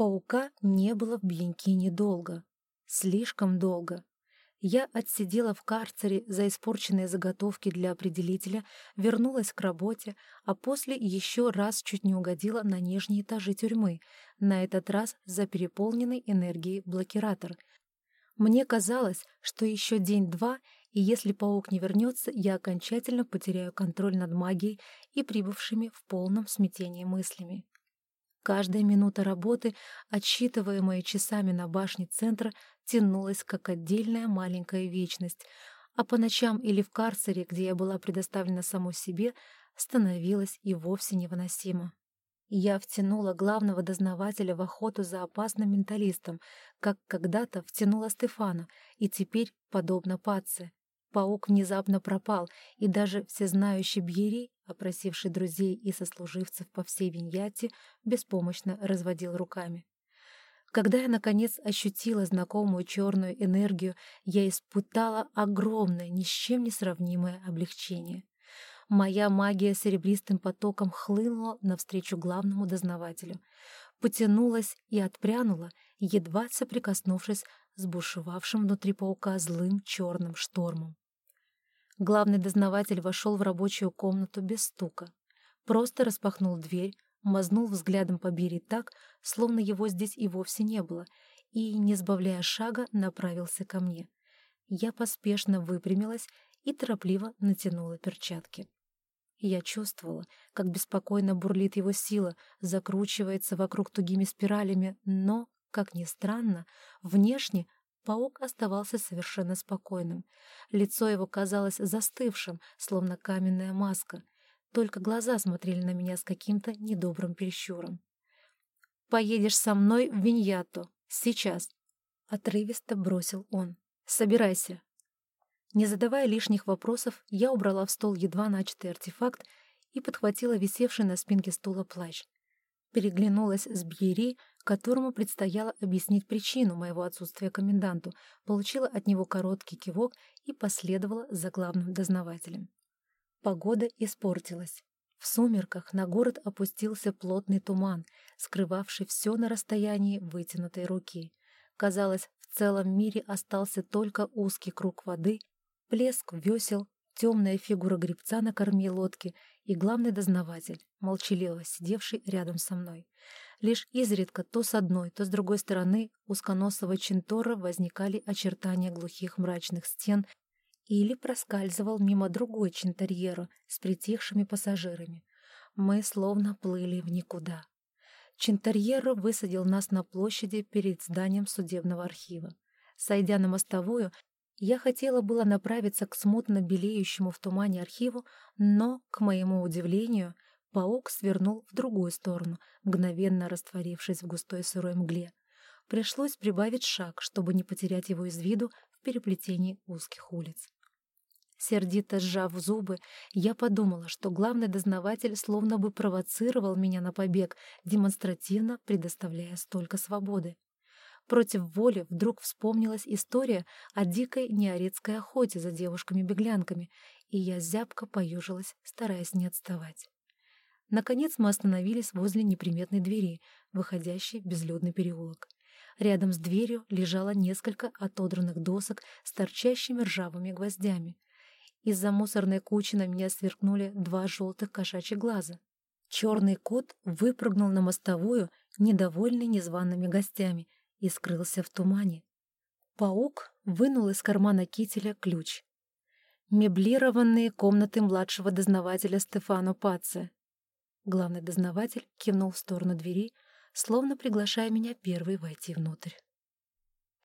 Паука не было в Бьянкине долго. Слишком долго. Я отсидела в карцере за испорченные заготовки для определителя, вернулась к работе, а после еще раз чуть не угодила на нижние этажи тюрьмы, на этот раз за переполненный энергией блокиратор. Мне казалось, что еще день-два, и если паук не вернется, я окончательно потеряю контроль над магией и прибывшими в полном смятении мыслями. Каждая минута работы, отсчитываемая часами на башне центра, тянулась как отдельная маленькая вечность, а по ночам или в карцере, где я была предоставлена самой себе, становилась и вовсе невыносимо. Я втянула главного дознавателя в охоту за опасным менталистом, как когда-то втянула Стефана, и теперь, подобно Паце, Паук внезапно пропал, и даже всезнающий Бьери, опросивший друзей и сослуживцев по всей Виньяте, беспомощно разводил руками. Когда я, наконец, ощутила знакомую черную энергию, я испытала огромное, ни с чем не сравнимое облегчение. Моя магия серебристым потоком хлынула навстречу главному дознавателю, потянулась и отпрянула, едва соприкоснувшись с бушевавшим внутри паука злым черным штормом. Главный дознаватель вошел в рабочую комнату без стука. Просто распахнул дверь, мазнул взглядом по Бире так, словно его здесь и вовсе не было, и, не сбавляя шага, направился ко мне. Я поспешно выпрямилась и торопливо натянула перчатки. Я чувствовала, как беспокойно бурлит его сила, закручивается вокруг тугими спиралями, но, как ни странно, внешне Паук оставался совершенно спокойным. Лицо его казалось застывшим, словно каменная маска. Только глаза смотрели на меня с каким-то недобрым перещуром. «Поедешь со мной в Виньято. Сейчас!» Отрывисто бросил он. «Собирайся!» Не задавая лишних вопросов, я убрала в стол едва начатый артефакт и подхватила висевший на спинке стула плащ. Переглянулась с Бьери, которому предстояло объяснить причину моего отсутствия коменданту, получила от него короткий кивок и последовала за главным дознавателем. Погода испортилась. В сумерках на город опустился плотный туман, скрывавший все на расстоянии вытянутой руки. Казалось, в целом мире остался только узкий круг воды, плеск весел, темная фигура гребца на корме лодки и главный дознаватель, молчаливо сидевший рядом со мной. Лишь изредка то с одной, то с другой стороны узконосого чинтора возникали очертания глухих мрачных стен или проскальзывал мимо другой чинторьера с притихшими пассажирами. Мы словно плыли в никуда. Чинторьеро высадил нас на площади перед зданием судебного архива. Сойдя на мостовую, я хотела было направиться к смутно белеющему в тумане архиву, но, к моему удивлению, паук свернул в другую сторону, мгновенно растворившись в густой сырой мгле. Пришлось прибавить шаг, чтобы не потерять его из виду в переплетении узких улиц. Сердито сжав зубы, я подумала, что главный дознаватель словно бы провоцировал меня на побег, демонстративно предоставляя столько свободы. Против воли вдруг вспомнилась история о дикой неорецкой охоте за девушками-беглянками, и я зябко поюжилась, стараясь не отставать. Наконец мы остановились возле неприметной двери, выходящей в безлюдный переулок. Рядом с дверью лежало несколько отодранных досок с торчащими ржавыми гвоздями. Из-за мусорной кучи на меня сверкнули два желтых кошачьих глаза. Черный кот выпрыгнул на мостовую, недовольный незваными гостями — и скрылся в тумане. Паук вынул из кармана кителя ключ. Меблированные комнаты младшего дознавателя Стефано Паце. Главный дознаватель кивнул в сторону двери, словно приглашая меня первой войти внутрь.